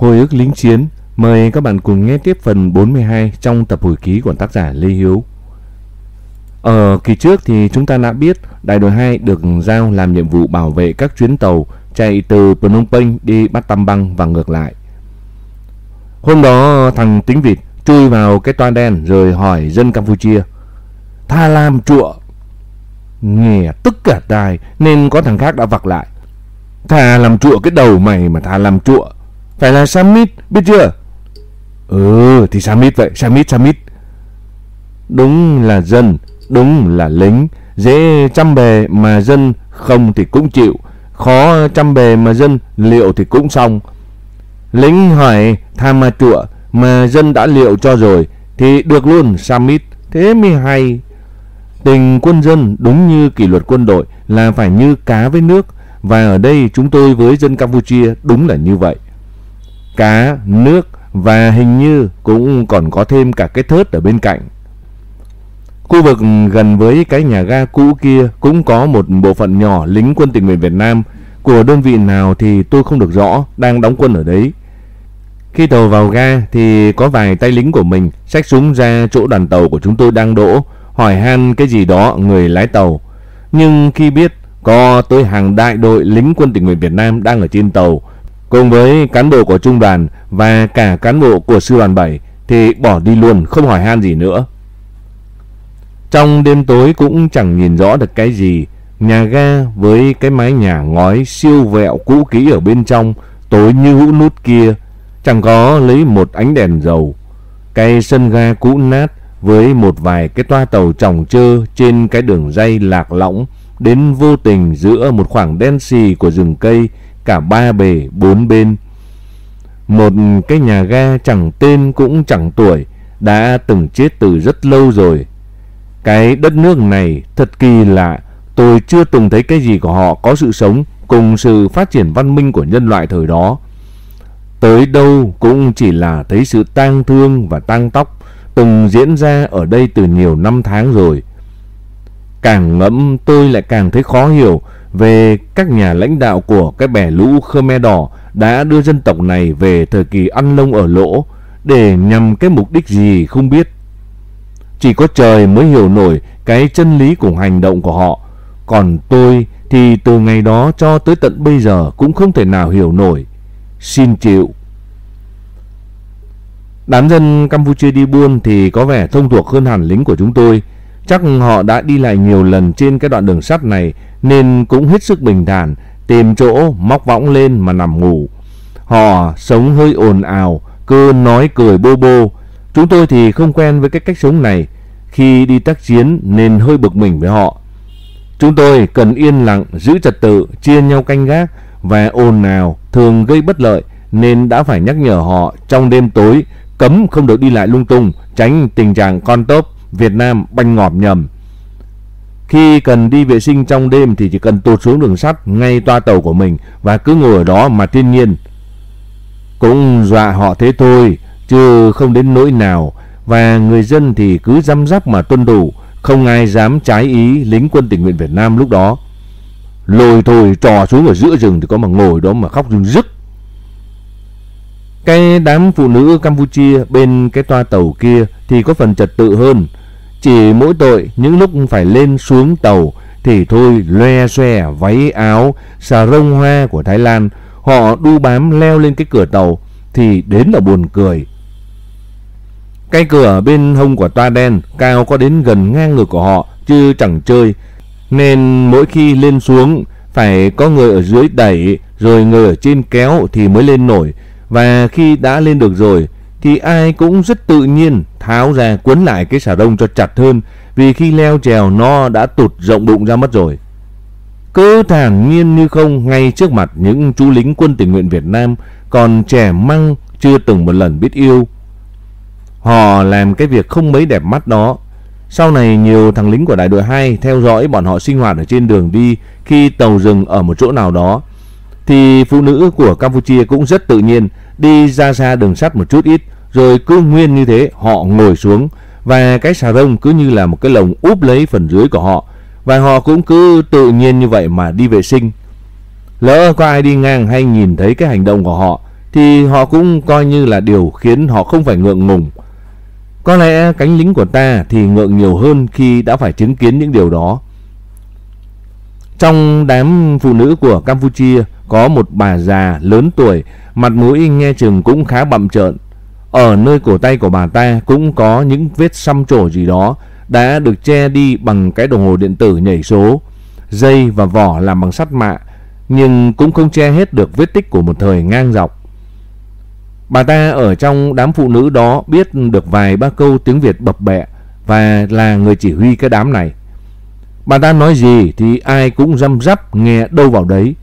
Hồi ức lính chiến, mời các bạn cùng nghe tiếp phần 42 trong tập hồi ký của tác giả Lê Hiếu. Ở kỳ trước thì chúng ta đã biết đại đội 2 được giao làm nhiệm vụ bảo vệ các chuyến tàu chạy từ Phnom Penh đi bát Tam Băng và ngược lại. Hôm đó thằng tính vịt chui vào cái toa đen rồi hỏi dân Campuchia. Tha làm chụa. Nghe tức cả tai nên có thằng khác đã vặc lại. Thà làm chụa cái đầu mày mà thà làm chụa. Phải là Summit, biết chưa? Ừ, thì Summit vậy, Summit, Summit. Đúng là dân, đúng là lính. Dễ chăm bề mà dân không thì cũng chịu. Khó chăm bề mà dân liệu thì cũng xong. Lính hỏi tham ma trụa mà dân đã liệu cho rồi thì được luôn Summit. Thế mới hay. Tình quân dân đúng như kỷ luật quân đội là phải như cá với nước. Và ở đây chúng tôi với dân Campuchia đúng là như vậy. Cá, nước và hình như cũng còn có thêm cả cái thớt ở bên cạnh. Khu vực gần với cái nhà ga cũ kia cũng có một bộ phận nhỏ lính quân tình nguyện Việt Nam của đơn vị nào thì tôi không được rõ đang đóng quân ở đấy. Khi tàu vào ga thì có vài tay lính của mình xách súng ra chỗ đoàn tàu của chúng tôi đang đỗ, hỏi han cái gì đó người lái tàu. Nhưng khi biết có tới hàng đại đội lính quân tình nguyện Việt Nam đang ở trên tàu cùng với cán bộ của trung đoàn và cả cán bộ của sư đoàn 7 thì bỏ đi luôn không hỏi han gì nữa. Trong đêm tối cũng chẳng nhìn rõ được cái gì, nhà ga với cái mái nhà ngói siêu vẹo cũ kỹ ở bên trong tối như hũ nút kia chẳng có lấy một ánh đèn dầu. Cái sân ga cũ nát với một vài cái toa tàu tròng trơ trên cái đường dây lạc lõng đến vô tình giữa một khoảng đen xì của rừng cây cả ba bề bốn bên. Một cái nhà ga chẳng tên cũng chẳng tuổi đã từng chết từ rất lâu rồi. Cái đất nước này thật kỳ lạ, tôi chưa từng thấy cái gì của họ có sự sống cùng sự phát triển văn minh của nhân loại thời đó. Tới đâu cũng chỉ là thấy sự tang thương và tang tóc từng diễn ra ở đây từ nhiều năm tháng rồi. Càng ngẫm tôi lại càng thấy khó hiểu về các nhà lãnh đạo của cái bè lũ Khmer Đỏ đã đưa dân tộc này về thời kỳ ăn lông ở lỗ để nhằm cái mục đích gì không biết. Chỉ có trời mới hiểu nổi cái chân lý của hành động của họ. Còn tôi thì từ ngày đó cho tới tận bây giờ cũng không thể nào hiểu nổi. Xin chịu. Đám dân Campuchia đi buôn thì có vẻ thông thuộc hơn hẳn lính của chúng tôi. Chắc họ đã đi lại nhiều lần trên cái đoạn đường sắt này nên cũng hết sức bình thản, tìm chỗ móc võng lên mà nằm ngủ. Họ sống hơi ồn ào, cứ nói cười bô bô. Chúng tôi thì không quen với cái cách sống này. Khi đi tác chiến nên hơi bực mình với họ. Chúng tôi cần yên lặng, giữ trật tự, chia nhau canh gác và ồn ào thường gây bất lợi nên đã phải nhắc nhở họ trong đêm tối cấm không được đi lại lung tung, tránh tình trạng con tốp Việt Nam banh ngọt nhầm. Khi cần đi vệ sinh trong đêm thì chỉ cần tụt xuống đường sắt ngay toa tàu của mình và cứ ngồi ở đó mà thiên nhiên. Cũng dọa họ thế thôi, chứ không đến nỗi nào. Và người dân thì cứ răm rắp mà tuân đủ, không ai dám trái ý lính quân tình nguyện Việt Nam lúc đó. Lôi thôi trò xuống ở giữa rừng thì có mà ngồi đó mà khóc rưng rức. Cái đám phụ nữ Campuchia bên cái toa tàu kia thì có phần trật tự hơn. Chỉ mỗi tội, những lúc phải lên xuống tàu, thì thôi loe xoe, váy áo, xà rông hoa của Thái Lan. Họ đu bám leo lên cái cửa tàu, thì đến là buồn cười. Cái cửa bên hông của toa đen, cao có đến gần ngang ngực của họ, chứ chẳng chơi. Nên mỗi khi lên xuống, phải có người ở dưới đẩy, rồi người ở trên kéo thì mới lên nổi. Và khi đã lên được rồi thì ai cũng rất tự nhiên tháo ra quấn lại cái xà đông cho chặt hơn, vì khi leo trèo nó đã tụt rộng bụng ra mất rồi. Cứ thản nhiên như không, ngay trước mặt những chú lính quân tình nguyện Việt Nam, còn trẻ măng chưa từng một lần biết yêu. Họ làm cái việc không mấy đẹp mắt đó. Sau này nhiều thằng lính của đại đội 2 theo dõi bọn họ sinh hoạt ở trên đường đi khi tàu dừng ở một chỗ nào đó thì phụ nữ của Campuchia cũng rất tự nhiên, đi ra xa đường sắt một chút ít, rồi cứ nguyên như thế, họ ngồi xuống và cái xà rông cứ như là một cái lồng úp lấy phần dưới của họ và họ cũng cứ tự nhiên như vậy mà đi vệ sinh. Lỡ có ai đi ngang hay nhìn thấy cái hành động của họ, thì họ cũng coi như là điều khiến họ không phải ngượng ngùng. Có lẽ cánh lính của ta thì ngượng nhiều hơn khi đã phải chứng kiến những điều đó. Trong đám phụ nữ của Campuchia có một bà già lớn tuổi, mặt mũi nghe chừng cũng khá bậm trợn. Ở nơi cổ tay của bà ta cũng có những vết xăm trổ gì đó đã được che đi bằng cái đồng hồ điện tử nhảy số, dây và vỏ làm bằng sắt mạ, nhưng cũng không che hết được vết tích của một thời ngang dọc. Bà ta ở trong đám phụ nữ đó biết được vài ba câu tiếng Việt bập bẹ và là người chỉ huy cái đám này. Bà ta nói gì thì ai cũng răm rắp nghe đâu vào đấy.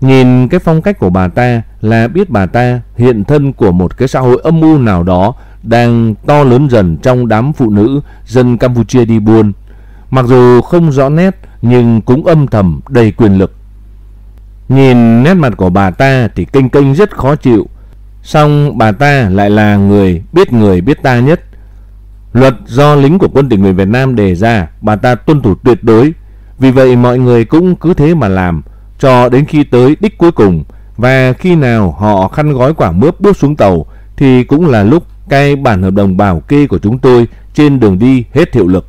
Nhìn cái phong cách của bà ta là biết bà ta hiện thân của một cái xã hội âm mưu nào đó đang to lớn dần trong đám phụ nữ dân Campuchia đi buôn. Mặc dù không rõ nét, nhưng cũng âm thầm, đầy quyền lực. Nhìn nét mặt của bà ta thì kênh kênh rất khó chịu. Xong bà ta lại là người biết người biết ta nhất. Luật do lính của quân tình nguyện Việt Nam đề ra, bà ta tuân thủ tuyệt đối. Vì vậy mọi người cũng cứ thế mà làm cho đến khi tới đích cuối cùng và khi nào họ khăn gói quả mướp bước xuống tàu, thì cũng là lúc cái bản hợp đồng bảo kê của chúng tôi trên đường đi hết hiệu lực.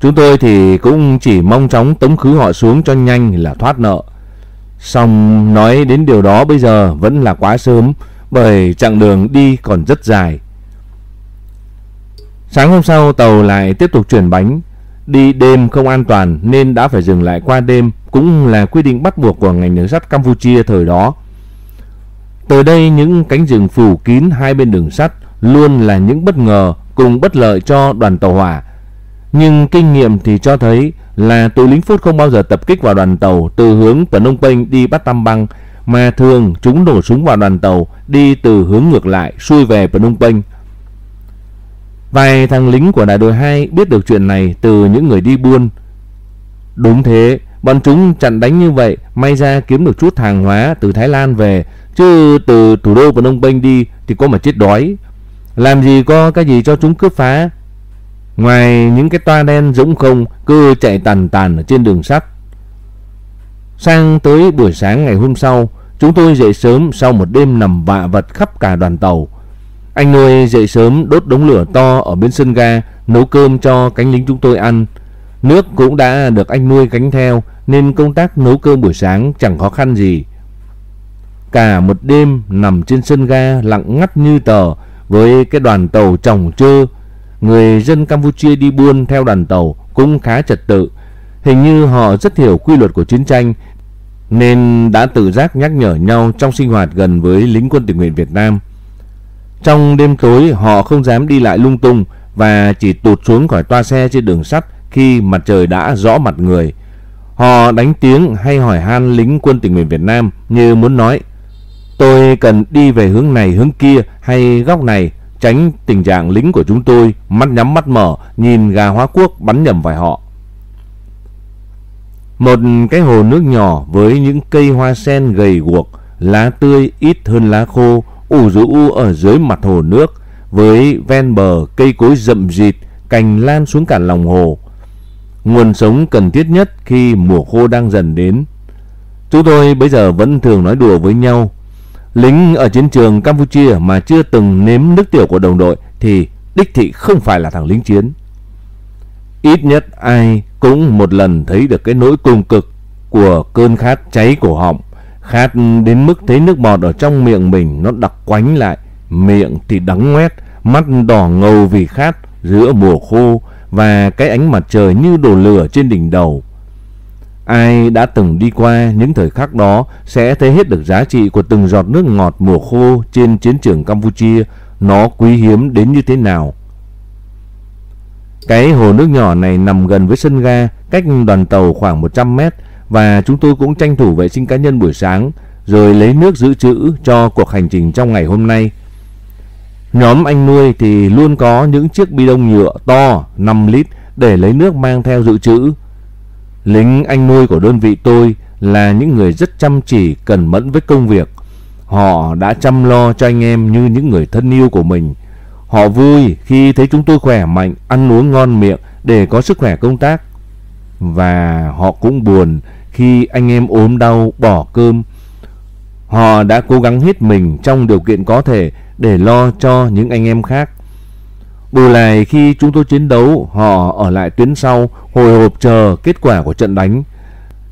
Chúng tôi thì cũng chỉ mong chóng tống khứ họ xuống cho nhanh là thoát nợ. Xong nói đến điều đó bây giờ vẫn là quá sớm, bởi chặng đường đi còn rất dài. Sáng hôm sau, tàu lại tiếp tục chuyển bánh. Đi đêm không an toàn nên đã phải dừng lại qua đêm, cũng là quy định bắt buộc của ngành đường sắt Campuchia thời đó. Từ đây, những cánh rừng phủ kín hai bên đường sắt luôn là những bất ngờ cùng bất lợi cho đoàn tàu hỏa. Nhưng kinh nghiệm thì cho thấy là tù lính phút không bao giờ tập kích vào đoàn tàu từ hướng Phnom Penh đi bắt Tam Bang, mà thường chúng nổ súng vào đoàn tàu đi từ hướng ngược lại, xuôi về Phnom Penh. Vài thằng lính của đại đội 2 biết được chuyện này từ những người đi buôn. Đúng thế, bọn chúng chặn đánh như vậy, may ra kiếm được chút hàng hóa từ Thái Lan về, chứ từ thủ đô Phnom Penh đi thì có mà chết đói. Làm gì có cái gì cho chúng cướp phá. Ngoài những cái toa đen rỗng không cứ chạy tàn tàn ở trên đường sắt. Sang tới buổi sáng ngày hôm sau, chúng tôi dậy sớm sau một đêm nằm vạ vật khắp cả đoàn tàu. Anh nuôi dậy sớm đốt đống lửa to ở bên sân ga, nấu cơm cho cánh lính chúng tôi ăn. Nước cũng đã được anh nuôi gánh theo nên công tác nấu cơm buổi sáng chẳng khó khăn gì. Cả một đêm nằm trên sân ga lặng ngắt như tờ với cái đoàn tàu trồng trơ. Người dân Campuchia đi buôn theo đoàn tàu cũng khá trật tự. Hình như họ rất hiểu quy luật của chiến tranh nên đã tự giác nhắc nhở nhau trong sinh hoạt gần với lính quân tình nguyện Việt Nam. Trong đêm tối họ không dám đi lại lung tung và chỉ tụt xuống khỏi toa xe trên đường sắt khi mặt trời đã rõ mặt người. Họ đánh tiếng hay hỏi han lính quân tình nguyện Việt Nam như muốn nói Tôi cần đi về hướng này hướng kia hay góc này tránh tình trạng lính của chúng tôi mắt nhắm mắt mở nhìn gà hóa quốc bắn nhầm vào họ. Một cái hồ nước nhỏ với những cây hoa sen gầy guộc, lá tươi ít hơn lá khô ủ rũ ở dưới mặt hồ nước với ven bờ cây cối rậm rịt, cành lan xuống cả lòng hồ. Nguồn sống cần thiết nhất khi mùa khô đang dần đến. Chúng tôi bây giờ vẫn thường nói đùa với nhau. Lính ở chiến trường Campuchia mà chưa từng nếm nước tiểu của đồng đội thì đích thị không phải là thằng lính chiến. Ít nhất ai cũng một lần thấy được cái nỗi cùng cực của cơn khát cháy cổ họng. Khát đến mức thấy nước bọt ở trong miệng mình nó đặc quánh lại. Miệng thì đắng ngoét, mắt đỏ ngầu vì khát giữa mùa khô và cái ánh mặt trời như đổ lửa trên đỉnh đầu. Ai đã từng đi qua những thời khắc đó sẽ thấy hết được giá trị của từng giọt nước ngọt mùa khô trên chiến trường Campuchia, nó quý hiếm đến như thế nào. Cái hồ nước nhỏ này nằm gần với sân ga, cách đoàn tàu khoảng 100 mét và chúng tôi cũng tranh thủ vệ sinh cá nhân buổi sáng rồi lấy nước giữ trữ cho cuộc hành trình trong ngày hôm nay. Nhóm anh nuôi thì luôn có những chiếc bi đông nhựa to 5 lít để lấy nước mang theo dự trữ. Lính anh nuôi của đơn vị tôi là những người rất chăm chỉ, cẩn mẫn với công việc. Họ đã chăm lo cho anh em như những người thân yêu của mình. Họ vui khi thấy chúng tôi khỏe mạnh, ăn uống ngon miệng để có sức khỏe công tác. Và họ cũng buồn khi anh em ốm đau bỏ cơm. Họ đã cố gắng hết mình trong điều kiện có thể để lo cho những anh em khác. Bù lại khi chúng tôi chiến đấu, họ ở lại tuyến sau hồi hộp chờ kết quả của trận đánh.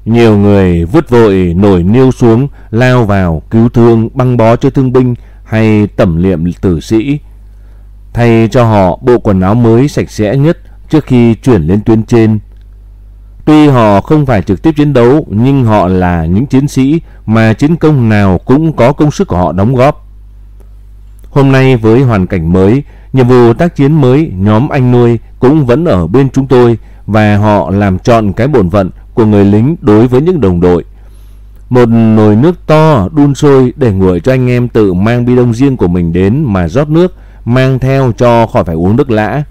Nhiều người vứt vội nổi niêu xuống, lao vào cứu thương, băng bó cho thương binh hay tẩm liệm tử sĩ. Thay cho họ bộ quần áo mới sạch sẽ nhất trước khi chuyển lên tuyến trên. Tuy họ không phải trực tiếp chiến đấu nhưng họ là những chiến sĩ mà chiến công nào cũng có công sức của họ đóng góp. Hôm nay với hoàn cảnh mới, nhiệm vụ tác chiến mới, nhóm anh nuôi cũng vẫn ở bên chúng tôi và họ làm trọn cái bổn phận của người lính đối với những đồng đội. Một nồi nước to đun sôi để nguội cho anh em tự mang bi đông riêng của mình đến mà rót nước, mang theo cho khỏi phải uống nước lã.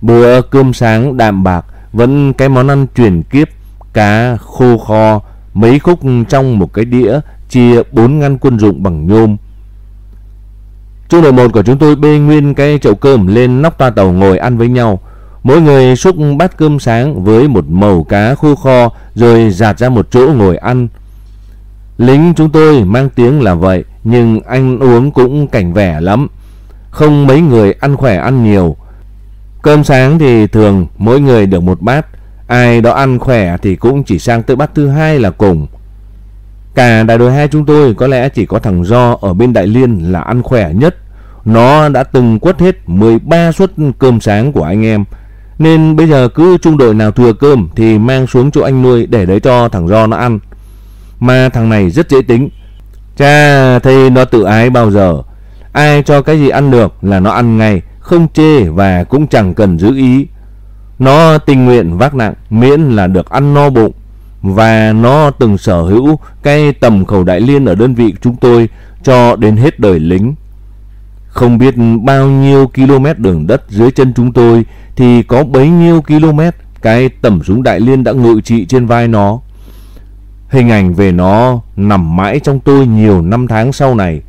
Bữa cơm sáng đạm bạc vẫn cái món ăn truyền kiếp, cá khô kho, mấy khúc trong một cái đĩa chia bốn ngăn quân dụng bằng nhôm. Trung đội một của chúng tôi bê nguyên cái chậu cơm lên nóc toa tàu ngồi ăn với nhau. Mỗi người xúc bát cơm sáng với một mẩu cá khô kho rồi dạt ra một chỗ ngồi ăn. Lính chúng tôi mang tiếng là vậy nhưng ăn uống cũng cảnh vẻ lắm. Không mấy người ăn khỏe ăn nhiều. Cơm sáng thì thường mỗi người được một bát. Ai đó ăn khỏe thì cũng chỉ sang tới bát thứ hai là cùng. Cả đại đội hai chúng tôi có lẽ chỉ có thằng Do ở bên Đại Liên là ăn khỏe nhất. Nó đã từng quất hết 13 suất cơm sáng của anh em. Nên bây giờ cứ trung đội nào thừa cơm thì mang xuống chỗ anh nuôi để đấy cho thằng Do nó ăn. Mà thằng này rất dễ tính. Cha thấy nó tự ái bao giờ. Ai cho cái gì ăn được là nó ăn ngay, không chê và cũng chẳng cần giữ ý. Nó tình nguyện vác nặng, miễn là được ăn no bụng và nó từng sở hữu cái tầm khẩu đại liên ở đơn vị chúng tôi cho đến hết đời lính. Không biết bao nhiêu km đường đất dưới chân chúng tôi thì có bấy nhiêu km cái tầm súng đại liên đã ngự trị trên vai nó. Hình ảnh về nó nằm mãi trong tôi nhiều năm tháng sau này.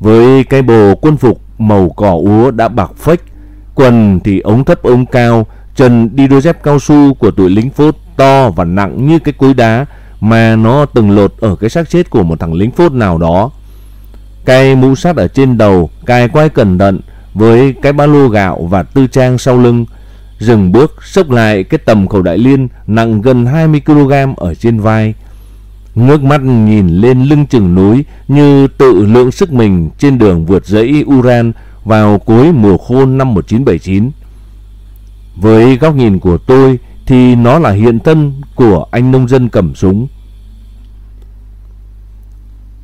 Với cái bồ quân phục màu cỏ úa đã bạc phách, quần thì ống thấp ống cao, chân đi đôi dép cao su của tuổi lính phốt to và nặng như cái cối đá mà nó từng lột ở cái xác chết của một thằng lính phốt nào đó. Cái mũ sắt ở trên đầu, cài quai cẩn thận với cái ba lô gạo và tư trang sau lưng, dừng bước xốc lại cái tầm khẩu đại liên nặng gần 20 kg ở trên vai. Ngước mắt nhìn lên lưng chừng núi như tự lượng sức mình trên đường vượt dãy Uran vào cuối mùa khô năm 1979. Với góc nhìn của tôi thì nó là hiện thân của anh nông dân cầm súng.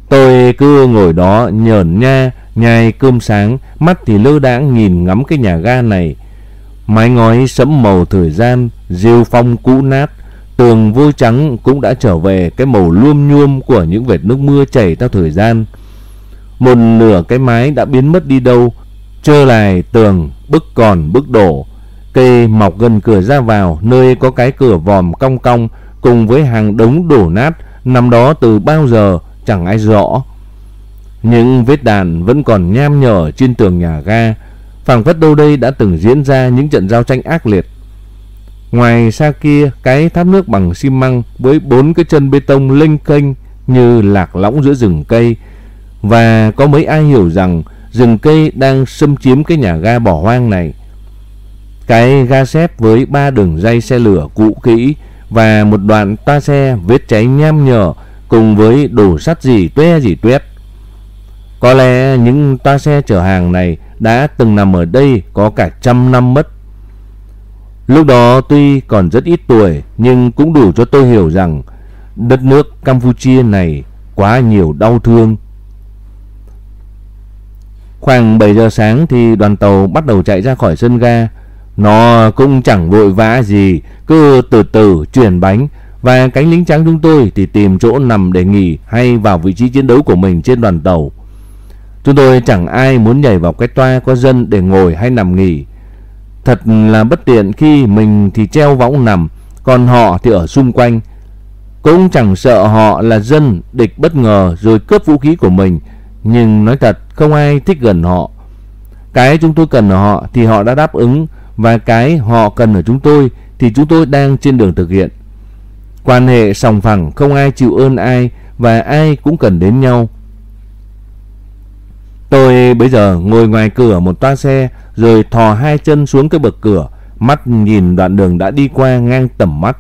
Tôi cứ ngồi đó nhờn nha, nhai cơm sáng, mắt thì lơ đãng nhìn ngắm cái nhà ga này. Mái ngói sẫm màu thời gian, rêu phong cũ nát, tường vôi trắng cũng đã trở về cái màu luôm nhuôm của những vệt nước mưa chảy theo thời gian. Một nửa cái mái đã biến mất đi đâu, trơ lại tường, bức còn bức đổ. Cây mọc gần cửa ra vào, nơi có cái cửa vòm cong cong cùng với hàng đống đổ nát nằm đó từ bao giờ chẳng ai rõ. Những vết đạn vẫn còn nham nhở trên tường nhà ga, phảng phất đâu đây đã từng diễn ra những trận giao tranh ác liệt. Ngoài xa kia, cái tháp nước bằng xi măng với bốn cái chân bê tông lênh kênh như lạc lõng giữa rừng cây. Và có mấy ai hiểu rằng rừng cây đang xâm chiếm cái nhà ga bỏ hoang này. Cái ga xếp với ba đường dây xe lửa cũ kỹ và một đoạn toa xe vết cháy nham nhở cùng với đồ sắt gì tuê gì tuét. Có lẽ những toa xe chở hàng này đã từng nằm ở đây có cả trăm năm mất. Lúc đó tuy còn rất ít tuổi nhưng cũng đủ cho tôi hiểu rằng đất nước Campuchia này quá nhiều đau thương. Khoảng 7 giờ sáng thì đoàn tàu bắt đầu chạy ra khỏi sân ga. Nó cũng chẳng vội vã gì, cứ từ từ chuyển bánh và cánh lính trắng chúng tôi thì tìm chỗ nằm để nghỉ hay vào vị trí chiến đấu của mình trên đoàn tàu. Chúng tôi chẳng ai muốn nhảy vào cái toa có dân để ngồi hay nằm nghỉ. Thật là bất tiện khi mình thì treo võng nằm, còn họ thì ở xung quanh. Cũng chẳng sợ họ là dân địch bất ngờ rồi cướp vũ khí của mình, nhưng nói thật không ai thích gần họ. Cái chúng tôi cần ở họ thì họ đã đáp ứng và cái họ cần ở chúng tôi thì chúng tôi đang trên đường thực hiện. Quan hệ sòng phẳng không ai chịu ơn ai và ai cũng cần đến nhau. Tôi bây giờ ngồi ngoài cửa một toa xe rồi thò hai chân xuống cái bậc cửa, mắt nhìn đoạn đường đã đi qua ngang tầm mắt.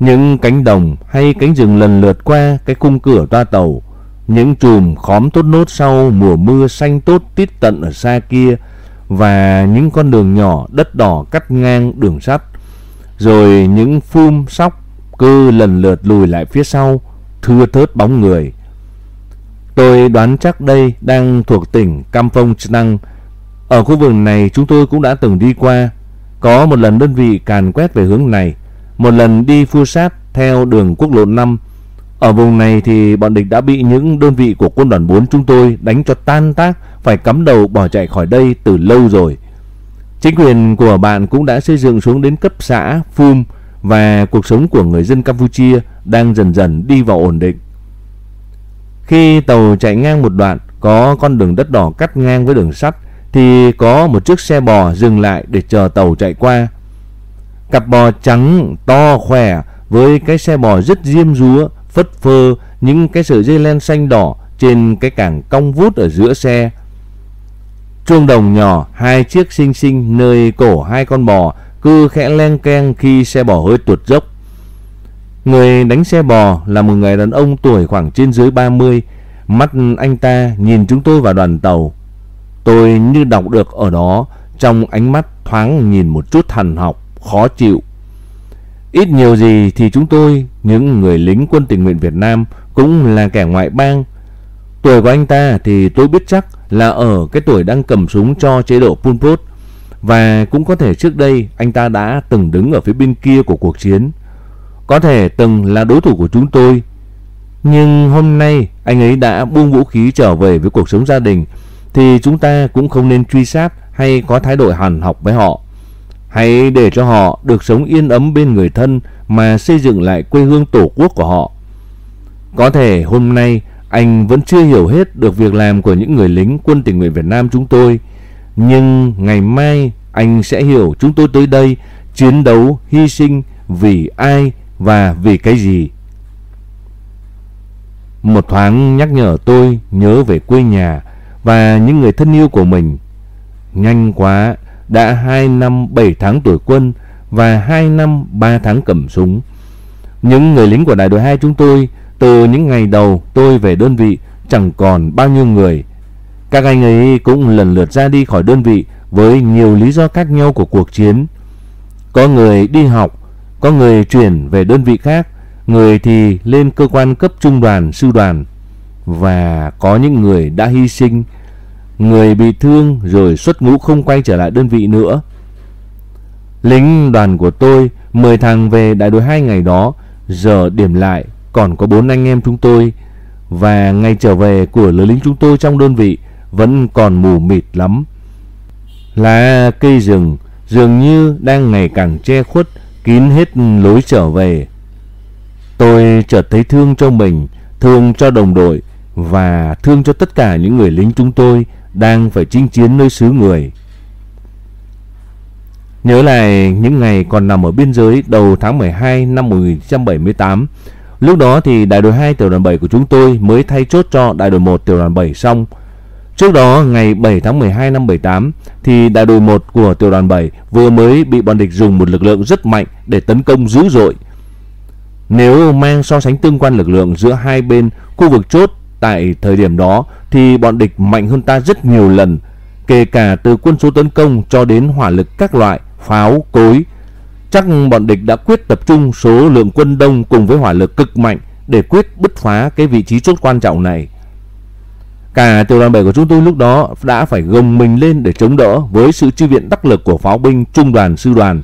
Những cánh đồng hay cánh rừng lần lượt qua cái khung cửa toa tàu, những chùm khóm tốt nốt sau mùa mưa xanh tốt tít tận ở xa kia và những con đường nhỏ đất đỏ cắt ngang đường sắt. Rồi những phum sóc cứ lần lượt lùi lại phía sau, thưa thớt bóng người. Tôi đoán chắc đây đang thuộc tỉnh Kampong Năng Ở khu vực này chúng tôi cũng đã từng đi qua. Có một lần đơn vị càn quét về hướng này, một lần đi phu sát theo đường quốc lộ 5. Ở vùng này thì bọn địch đã bị những đơn vị của quân đoàn 4 chúng tôi đánh cho tan tác, phải cắm đầu bỏ chạy khỏi đây từ lâu rồi. Chính quyền của bạn cũng đã xây dựng xuống đến cấp xã, phum và cuộc sống của người dân Campuchia đang dần dần đi vào ổn định. Khi tàu chạy ngang một đoạn có con đường đất đỏ cắt ngang với đường sắt thì có một chiếc xe bò dừng lại để chờ tàu chạy qua. Cặp bò trắng to khỏe với cái xe bò rất diêm rúa, phất phơ những cái sợi dây len xanh đỏ trên cái cảng cong vút ở giữa xe. Chuông đồng nhỏ, hai chiếc xinh xinh nơi cổ hai con bò cứ khẽ len keng khi xe bò hơi tuột dốc. Người đánh xe bò là một người đàn ông tuổi khoảng trên dưới 30. Mắt anh ta nhìn chúng tôi và đoàn tàu. Tôi như đọc được ở đó trong ánh mắt thoáng nhìn một chút thần học, khó chịu. Ít nhiều gì thì chúng tôi, những người lính quân tình nguyện Việt Nam cũng là kẻ ngoại bang. Tuổi của anh ta thì tôi biết chắc là ở cái tuổi đang cầm súng cho chế độ Pol Pot. Và cũng có thể trước đây anh ta đã từng đứng ở phía bên kia của cuộc chiến có thể từng là đối thủ của chúng tôi. Nhưng hôm nay anh ấy đã buông vũ khí trở về với cuộc sống gia đình thì chúng ta cũng không nên truy sát hay có thái độ hàn học với họ. Hãy để cho họ được sống yên ấm bên người thân mà xây dựng lại quê hương tổ quốc của họ. Có thể hôm nay anh vẫn chưa hiểu hết được việc làm của những người lính quân tình nguyện Việt Nam chúng tôi. Nhưng ngày mai anh sẽ hiểu chúng tôi tới đây chiến đấu, hy sinh vì ai và vì cái gì. Một thoáng nhắc nhở tôi nhớ về quê nhà và những người thân yêu của mình. Nhanh quá, đã 2 năm 7 tháng tuổi quân và 2 năm 3 tháng cầm súng. Những người lính của đại đội 2 chúng tôi từ những ngày đầu tôi về đơn vị chẳng còn bao nhiêu người. Các anh ấy cũng lần lượt ra đi khỏi đơn vị với nhiều lý do khác nhau của cuộc chiến. Có người đi học, có người chuyển về đơn vị khác, người thì lên cơ quan cấp trung đoàn, sư đoàn và có những người đã hy sinh, người bị thương rồi xuất ngũ không quay trở lại đơn vị nữa. Lính đoàn của tôi 10 thằng về đại đội 2 ngày đó, giờ điểm lại còn có 4 anh em chúng tôi và ngày trở về của lứa lính chúng tôi trong đơn vị vẫn còn mù mịt lắm. Lá cây rừng dường như đang ngày càng che khuất kín hết lối trở về. Tôi chợt thấy thương cho mình, thương cho đồng đội và thương cho tất cả những người lính chúng tôi đang phải chinh chiến nơi xứ người. Nhớ lại những ngày còn nằm ở biên giới đầu tháng 12 năm 1978, lúc đó thì đại đội 2 tiểu đoàn 7 của chúng tôi mới thay chốt cho đại đội 1 tiểu đoàn 7 xong. Trước đó, ngày 7 tháng 12 năm 78, thì đại đội 1 của tiểu đoàn 7 vừa mới bị bọn địch dùng một lực lượng rất mạnh để tấn công dữ dội. Nếu mang so sánh tương quan lực lượng giữa hai bên khu vực chốt tại thời điểm đó thì bọn địch mạnh hơn ta rất nhiều lần, kể cả từ quân số tấn công cho đến hỏa lực các loại, pháo, cối. Chắc bọn địch đã quyết tập trung số lượng quân đông cùng với hỏa lực cực mạnh để quyết bứt phá cái vị trí chốt quan trọng này. Cả tiểu đoàn 7 của chúng tôi lúc đó đã phải gồng mình lên để chống đỡ với sự chi viện đắc lực của pháo binh trung đoàn sư đoàn.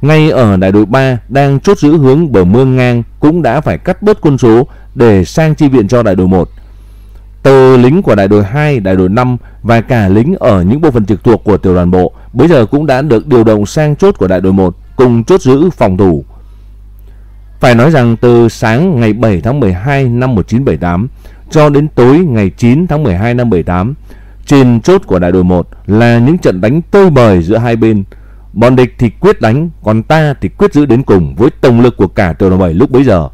Ngay ở đại đội 3 đang chốt giữ hướng bờ mương ngang cũng đã phải cắt bớt quân số để sang chi viện cho đại đội 1. Từ lính của đại đội 2, đại đội 5 và cả lính ở những bộ phận trực thuộc của tiểu đoàn bộ bây giờ cũng đã được điều động sang chốt của đại đội 1 cùng chốt giữ phòng thủ. Phải nói rằng từ sáng ngày 7 tháng 12 năm 1978, cho đến tối ngày 9 tháng 12 năm 78. Trên chốt của đại đội 1 là những trận đánh tơi bời giữa hai bên. Bọn địch thì quyết đánh, còn ta thì quyết giữ đến cùng với tổng lực của cả tiểu đoàn 7 lúc bấy giờ.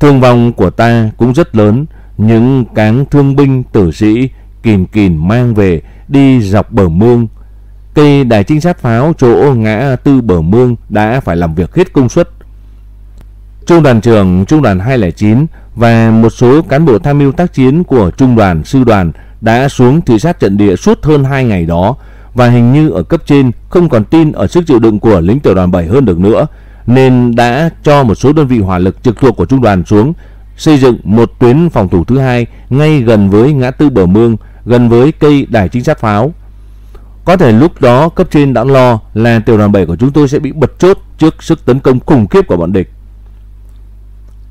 Thương vong của ta cũng rất lớn, những cáng thương binh tử sĩ kìm kìm mang về đi dọc bờ mương. Cây đài trinh sát pháo chỗ ngã tư bờ mương đã phải làm việc hết công suất. Trung đoàn trưởng Trung đoàn 209 và một số cán bộ tham mưu tác chiến của Trung đoàn, Sư đoàn đã xuống thị sát trận địa suốt hơn 2 ngày đó và hình như ở cấp trên không còn tin ở sức chịu đựng của lính tiểu đoàn 7 hơn được nữa nên đã cho một số đơn vị hỏa lực trực thuộc của trung đoàn xuống xây dựng một tuyến phòng thủ thứ hai ngay gần với ngã tư bờ mương, gần với cây đài chính sát pháo. Có thể lúc đó cấp trên đã lo là tiểu đoàn 7 của chúng tôi sẽ bị bật chốt trước sức tấn công khủng khiếp của bọn địch.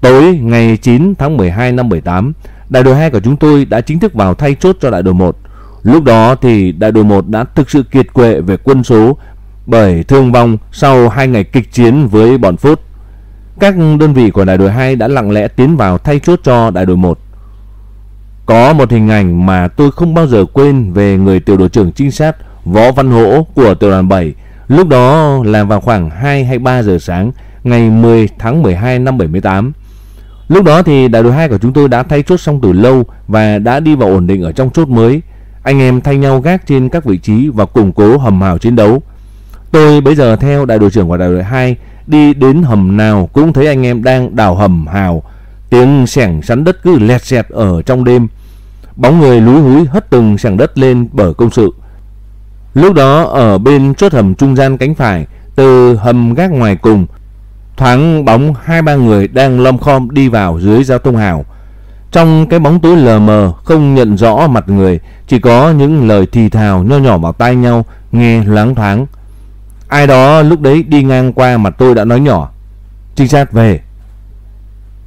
Tối ngày 9 tháng 12 năm 78, đại đội 2 của chúng tôi đã chính thức vào thay chốt cho đại đội 1. Lúc đó thì đại đội 1 đã thực sự kiệt quệ về quân số bởi thương vong sau 2 ngày kịch chiến với bọn Phốt. Các đơn vị của đại đội 2 đã lặng lẽ tiến vào thay chốt cho đại đội 1. Có một hình ảnh mà tôi không bao giờ quên về người tiểu đội trưởng trinh sát Võ Văn Hỗ của tiểu đoàn 7. Lúc đó là vào khoảng 2 hay 3 giờ sáng ngày 10 tháng 12 năm 78. Lúc đó thì đại đội 2 của chúng tôi đã thay chốt xong từ lâu và đã đi vào ổn định ở trong chốt mới. Anh em thay nhau gác trên các vị trí và củng cố hầm hào chiến đấu. Tôi bây giờ theo đại đội trưởng của đại đội 2 đi đến hầm nào cũng thấy anh em đang đào hầm hào. Tiếng sẻng sắn đất cứ lẹt xẹt ở trong đêm. Bóng người lúi húi hất từng sẻng đất lên bờ công sự. Lúc đó ở bên chốt hầm trung gian cánh phải, từ hầm gác ngoài cùng, thoáng bóng hai ba người đang lom khom đi vào dưới giao thông hào. Trong cái bóng tối lờ mờ không nhận rõ mặt người, chỉ có những lời thì thào nho nhỏ vào tai nhau, nghe loáng thoáng. Ai đó lúc đấy đi ngang qua mặt tôi đã nói nhỏ. Trinh sát về.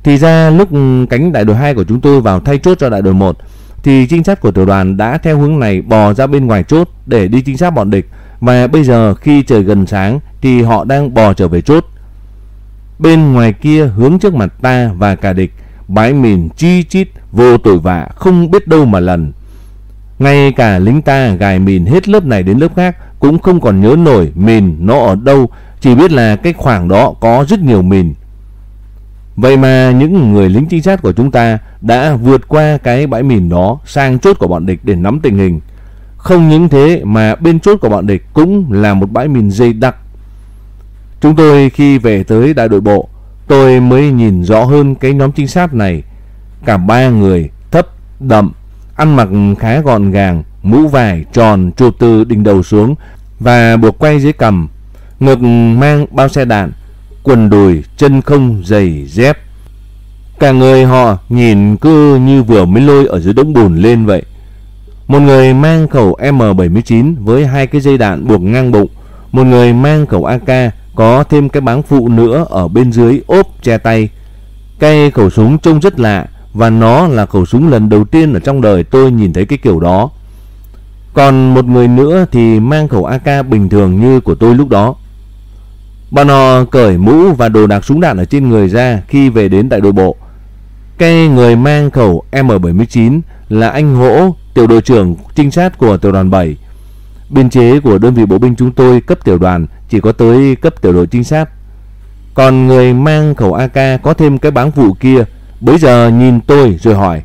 Thì ra lúc cánh đại đội 2 của chúng tôi vào thay chốt cho đại đội 1 thì trinh sát của tiểu đoàn đã theo hướng này bò ra bên ngoài chốt để đi trinh sát bọn địch và bây giờ khi trời gần sáng thì họ đang bò trở về chốt. Bên ngoài kia hướng trước mặt ta và cả địch bãi mìn chi chít vô tội vạ không biết đâu mà lần. Ngay cả lính ta gài mìn hết lớp này đến lớp khác cũng không còn nhớ nổi mìn nó ở đâu, chỉ biết là cái khoảng đó có rất nhiều mìn. Vậy mà những người lính trinh sát của chúng ta đã vượt qua cái bãi mìn đó sang chốt của bọn địch để nắm tình hình. Không những thế mà bên chốt của bọn địch cũng là một bãi mìn dày đặc. Chúng tôi khi về tới đại đội bộ, tôi mới nhìn rõ hơn cái nhóm trinh sát này. Cả ba người, thấp, đậm, ăn mặc khá gọn gàng, mũ vải tròn chụp từ đỉnh đầu xuống và buộc quay dưới cằm, ngực mang bao xe đạn, quần đùi, chân không, giày, dép. Cả người họ nhìn cứ như vừa mới lôi ở dưới đống bùn lên vậy. Một người mang khẩu M79 với hai cái dây đạn buộc ngang bụng, một người mang khẩu AK có thêm cái báng phụ nữa ở bên dưới ốp che tay. Cái khẩu súng trông rất lạ và nó là khẩu súng lần đầu tiên ở trong đời tôi nhìn thấy cái kiểu đó. Còn một người nữa thì mang khẩu AK bình thường như của tôi lúc đó. Bọn họ cởi mũ và đồ đạc súng đạn ở trên người ra khi về đến đại đội bộ. Cái người mang khẩu M79 là anh Hỗ, tiểu đội trưởng trinh sát của tiểu đoàn 7. Biên chế của đơn vị bộ binh chúng tôi cấp tiểu đoàn chỉ có tới cấp tiểu đội trinh sát. Còn người mang khẩu AK có thêm cái báng vụ kia, bấy giờ nhìn tôi rồi hỏi.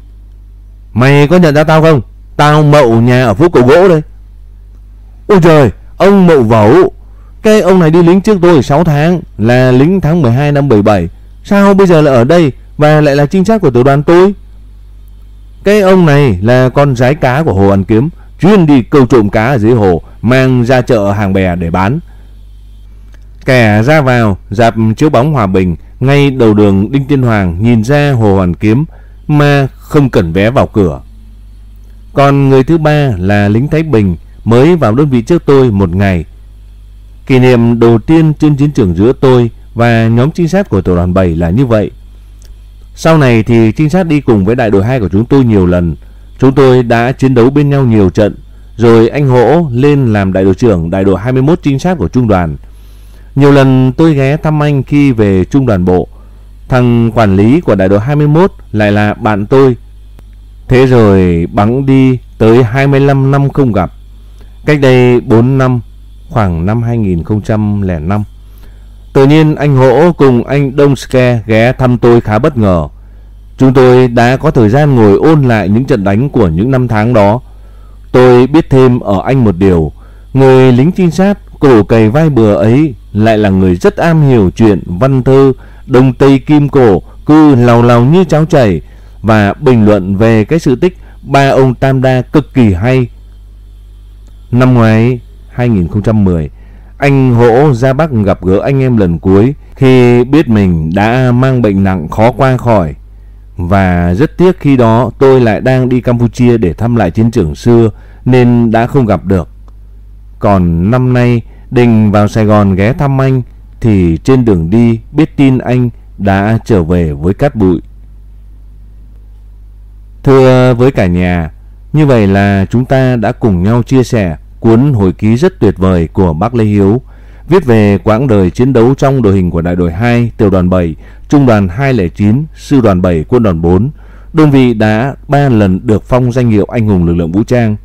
Mày có nhận ra tao không? Tao mậu nhà ở phố cổ gỗ đây. Ôi trời, ông mậu vẩu. Cái ông này đi lính trước tôi 6 tháng, là lính tháng 12 năm 77. Sao bây giờ lại ở đây và lại là trinh sát của tiểu đoàn tôi? Cái ông này là con rái cá của Hồ Ăn Kiếm, chuyên đi câu trộm cá ở dưới hồ, mang ra chợ hàng bè để bán. Kẻ ra vào, dạp chiếu bóng hòa bình, ngay đầu đường Đinh Tiên Hoàng nhìn ra Hồ Hoàn Kiếm mà không cần vé vào cửa. Còn người thứ ba là lính Thái Bình mới vào đơn vị trước tôi một ngày. Kỷ niệm đầu tiên trên chiến trường giữa tôi và nhóm trinh sát của tổ đoàn 7 là như vậy. Sau này thì trinh sát đi cùng với đại đội 2 của chúng tôi nhiều lần. Chúng tôi đã chiến đấu bên nhau nhiều trận. Rồi anh Hỗ lên làm đại đội trưởng đại đội 21 trinh sát của trung đoàn. Nhiều lần tôi ghé thăm anh khi về trung đoàn bộ. Thằng quản lý của đại đội 21 lại là bạn tôi Thế rồi bắn đi tới 25 năm không gặp. Cách đây 4 năm, khoảng năm 2005. Tự nhiên anh Hỗ cùng anh Đông Ske ghé thăm tôi khá bất ngờ. Chúng tôi đã có thời gian ngồi ôn lại những trận đánh của những năm tháng đó. Tôi biết thêm ở anh một điều, người lính trinh sát cổ cày vai bừa ấy lại là người rất am hiểu chuyện văn thơ, đồng tây kim cổ, cứ lào lào như cháo chảy và bình luận về cái sự tích ba ông Tam Đa cực kỳ hay. Năm ngoái 2010, anh Hỗ ra Bắc gặp gỡ anh em lần cuối khi biết mình đã mang bệnh nặng khó qua khỏi. Và rất tiếc khi đó tôi lại đang đi Campuchia để thăm lại chiến trường xưa nên đã không gặp được. Còn năm nay Đình vào Sài Gòn ghé thăm anh thì trên đường đi biết tin anh đã trở về với cát bụi. Thưa với cả nhà, như vậy là chúng ta đã cùng nhau chia sẻ cuốn hồi ký rất tuyệt vời của bác Lê Hiếu, viết về quãng đời chiến đấu trong đội hình của đại đội 2, tiểu đoàn 7, trung đoàn 209, sư đoàn 7, quân đoàn 4, đơn vị đã 3 lần được phong danh hiệu anh hùng lực lượng vũ trang.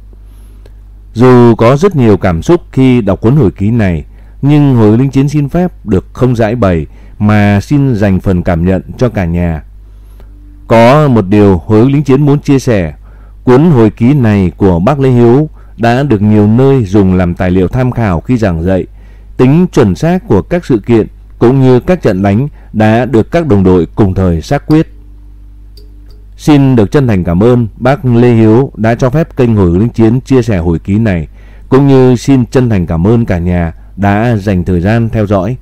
Dù có rất nhiều cảm xúc khi đọc cuốn hồi ký này, nhưng hồi linh chiến xin phép được không giải bày mà xin dành phần cảm nhận cho cả nhà. Có một điều hồi lính chiến muốn chia sẻ, cuốn hồi ký này của bác Lê Hiếu đã được nhiều nơi dùng làm tài liệu tham khảo khi giảng dạy. Tính chuẩn xác của các sự kiện cũng như các trận đánh đã được các đồng đội cùng thời xác quyết. Xin được chân thành cảm ơn bác Lê Hiếu đã cho phép kênh Hồi Lính Chiến chia sẻ hồi ký này, cũng như xin chân thành cảm ơn cả nhà đã dành thời gian theo dõi.